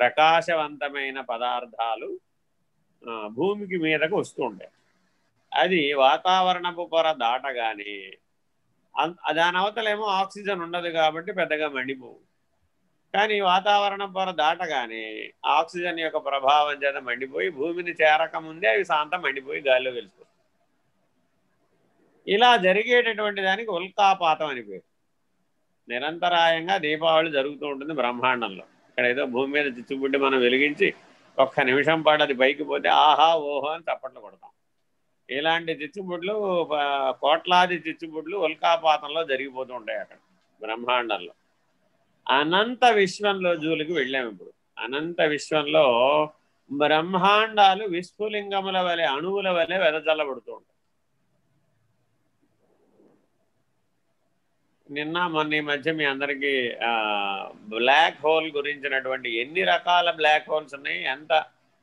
ప్రకాశవంతమైన పదార్థాలు భూమికి మీదకు వస్తుండే అది వాతావరణపు పొర దాటగానే దాని అవతలేమో ఆక్సిజన్ ఉండదు కాబట్టి పెద్దగా మండిపోవు. కానీ వాతావరణ పొర దాటగానే ఆక్సిజన్ యొక్క ప్రభావం చేత మండిపోయి భూమిని చేరకముందే అవి శాంతం మండిపోయి గాలిలో వెలిసిపోతుంది ఇలా జరిగేటటువంటి దానికి ఉల్కాపాతం అని పేరు. నిరంతరాయంగా దీపావళి జరుగుతూ ఉంటుంది బ్రహ్మాండంలో. ఇక్కడ ఏదో భూమి మీద చిచ్చుబుడ్డి మనం వెలిగించి ఒక్క నిమిషం పాటు అది పైకి పోతే ఆహా ఓహో అని చప్పట్లు కొడతాం. ఇలాంటి చిచ్చుబుడ్లు కోట్లాది చిచ్చుబుడ్లు ఉల్కాపాతంలో జరిగిపోతూ ఉంటాయి అక్కడ బ్రహ్మాండంలో. అనంత విశ్వంలో జూలికి వెళ్ళాము ఇప్పుడు. అనంత విశ్వంలో బ్రహ్మాండాలు విస్ఫులింగముల వలె అణువుల వలె వెదజల్లబడుతూ ఉంటాయి. నిన్న మొన్న ఈ మధ్య మీ అందరికీ బ్లాక్ హోల్ గురించినటువంటి ఎన్ని రకాల బ్లాక్ హోల్స్ ఉన్నాయి ఎంత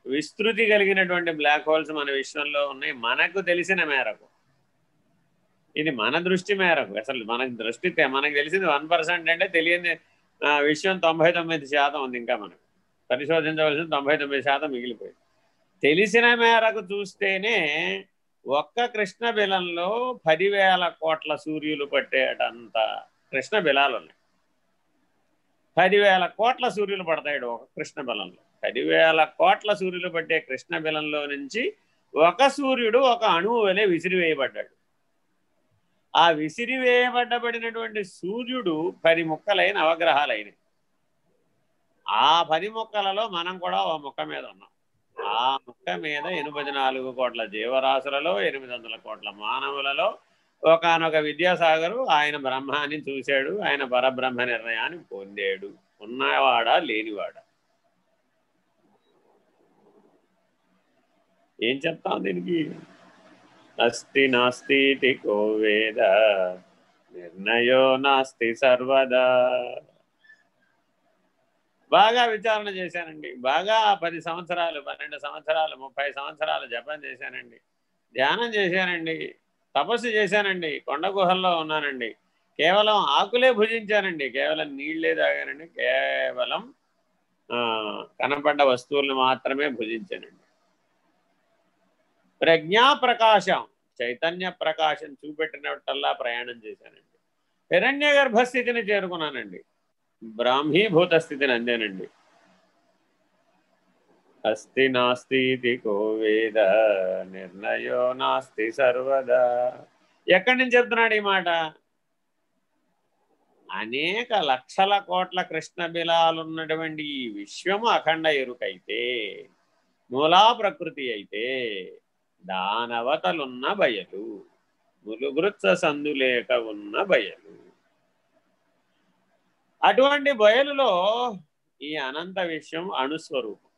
విస్తృతి కలిగినటువంటి బ్లాక్ హోల్స్ మన విశ్వంలో ఉన్నాయి మనకు తెలిసిన మేరకు. ఇది మన దృష్టి మేరకు. అసలు మనకు దృష్టి మనకు తెలిసింది వన్ పర్సెంట్ అంటే తెలియని విషయం తొంభై తొమ్మిది శాతం ఉంది ఇంకా మనకు. పరిశోధించవలసిన తొంభై తొమ్మిది శాతం మిగిలిపోయింది. తెలిసిన మేరకు చూస్తేనే ఒక్క కృష్ణ బిలంలో పదివేల కోట్ల సూర్యులు పట్టేటంత కృష్ణ బిలాలు ఉన్నాయి. పదివేల కోట్ల సూర్యులు పడతాడు ఒక కృష్ణ బలంలో. పదివేల కోట్ల సూర్యులు పట్టే కృష్ణ బిలంలో నుంచి ఒక సూర్యుడు ఒక అణువు వలె విసిరివేయబడ్డాడు. ఆ విసిరివేయబడ్డబడినటువంటి సూర్యుడు పది ముక్కలైన అవగ్రహాలైనవి ఆ పది ముక్కలలో మనం కూడా ఓ ముక్క మీద ఉన్నాం. ఆ ముక్క మీద ఎనిమిది నాలుగు కోట్ల జీవరాశులలో ఎనిమిది వందల కోట్ల మానవులలో ఒకనొక విద్యాసాగరు ఆయన బ్రహ్మాన్ని చూశాడు. ఆయన పరబ్రహ్మ నిర్ణయాన్ని పొందాడు. ఉన్నవాడా? లేనివాడా? ఏం చెప్తాం దీనికి? అస్తి నాస్తి కో వేద. నిర్ణయో నాస్తి సర్వదా. బాగా విచారణ చేశానండి. బాగా పది సంవత్సరాలు పన్నెండు సంవత్సరాలు ముప్పై సంవత్సరాలు జపం చేశానండి. ధ్యానం చేశానండి. తపస్సు చేశానండి. కొండ గుహల్లో ఉన్నానండి. కేవలం ఆకులే భుజించానండి. కేవలం నీళ్ళే తాగానండి. కేవలం కనపడ్డ వస్తువులను మాత్రమే భుజించానండి. ప్రజ్ఞా ప్రకాశం చైతన్య ప్రకాశం చూపెట్టినట్టల్లా ప్రయాణం చేశానండి. హిరణ్య గర్భస్థితిని చేరుకున్నానండి. బ్రాహ్మీభూత స్థితిని అందానండి అస్తి నాస్తి కోవేద నిర్ణయో నాస్తి సర్వదా. ఎక్కడి నుంచి చెప్తున్నాడు ఈ మాట? అనేక లక్షల కోట్ల కృష్ణ బిలాలున్నటువంటి ఈ విశ్వము అఖండ ఎరుకైతే మూలా ప్రకృతి అయితే దానవతలున్న బయలు ములుగృత్స సందులేక ఉన్న బయలు. అటువంటి బయలులో ఈ అనంత విషయం అణుస్వరూపం.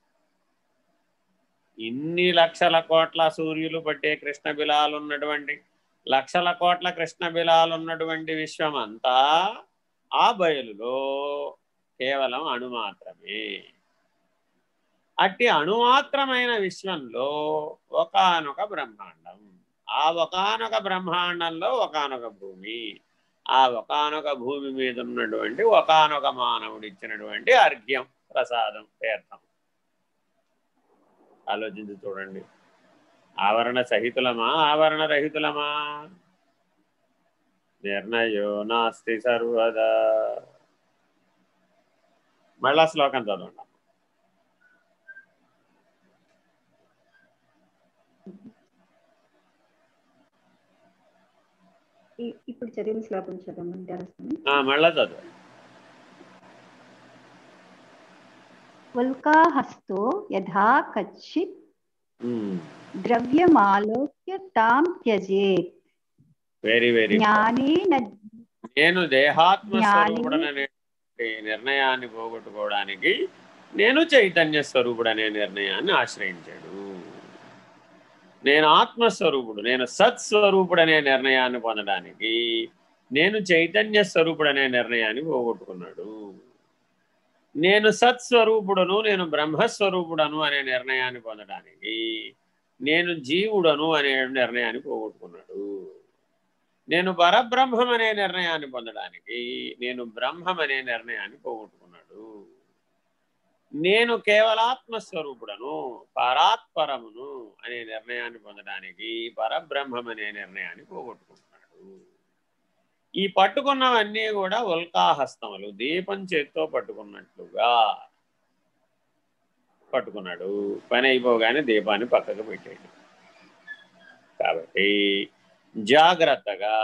ఇన్ని లక్షల కోట్ల సూర్యులు పట్టే కృష్ణ బిలాలు ఉన్నటువంటి లక్షల కోట్ల కృష్ణ బిలాలు ఉన్నటువంటి విశ్వం అంతా ఆ బయలులో కేవలం అణు మాత్రమే. అట్టి అణుమాత్రమైన విశ్వంలో ఒకనొక బ్రహ్మాండం. ఆ ఒకనొక బ్రహ్మాండంలో ఒకనొక భూమి. ఆ ఒకనొక భూమి మీద ఉన్నటువంటి ఒకనొక మానవుడు ఇచ్చినటువంటి అర్ఘ్యం ప్రసాదం తీర్థం. ఆలోచించి చూడండి. ఆవరణ సహితులమా? ఆవరణ రహితులమా? నిర్ణయో నాస్తి సర్వదా. మళ్ళా శ్లోకం చదవండి. ఇప్పుడు చదివిన శ్లోకం చదవమంటారా మళ్ళా చదువు. ఉల్కాహస్తో యథా కచ్చిత్ ద్రవ్యమాలోక్య తాం త్యజేత్. వెరీ వెరీ జ్ఞానేన నేను దేహాత్మ స్వరూపుడనే నిర్ణయాన్ని పోగొట్టుకోవడానికి నేను చైతన్య స్వరూపుడనే నిర్ణయాన్ని ఆశ్రయించాడు. నేను ఆత్మస్వరూపుడు నేను సత్స్వరూపుడనే నిర్ణయాన్ని పొందడానికి నేను చైతన్య స్వరూపుడనే నిర్ణయాన్ని పోగొట్టుకున్నాడు. నేను సత్స్వరూపుడను నేను బ్రహ్మస్వరూపుడను అనే నిర్ణయాన్ని పొందడానికి నేను జీవుడను అనే నిర్ణయాన్ని పోగొట్టుకున్నాడు. నేను పరబ్రహ్మం అనే నిర్ణయాన్ని పొందడానికి నేను బ్రహ్మం అనే నిర్ణయాన్ని పోగొట్టుకున్నాడు. నేను కేవలాత్మస్వరూపుడను పరాత్పరమును అనే నిర్ణయాన్ని పొందడానికి పరబ్రహ్మం అనే నిర్ణయాన్ని పోగొట్టుకుంటున్నాడు. ఈ పట్టుకున్నవన్నీ కూడా ఉల్కాహస్తములు దీపం చేత్తో పట్టుకున్నట్లుగా పట్టుకున్నాడు. పని అయిపోగానే దీపాన్ని పక్కకు పెట్టాడు కాబట్టి జాగ్రత్తగా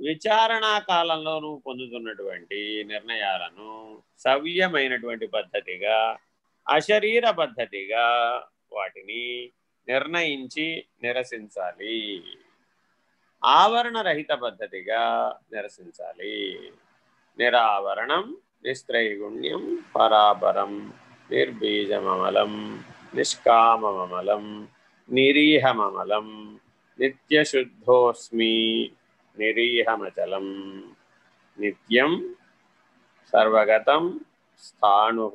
విచారణా కాలంలో నువ్వు పొందుతున్నటువంటి నిర్ణయాలను సవ్యమైనటువంటి పద్ధతిగా అశరీర పద్ధతిగా వాటిని నిర్ణయించి నిరసించాలి. ఆవరణ రహిత పద్ధతిగా నిరసించాలి. నిరావరణం నిస్త్రైగుణ్యం పరాపరం నిర్బీజమమలం నిష్కామమలం నిరీహమమలం నిత్యశుద్ధోస్మి నిరీహమచలం నిత్యం సర్వగతం స్థాణు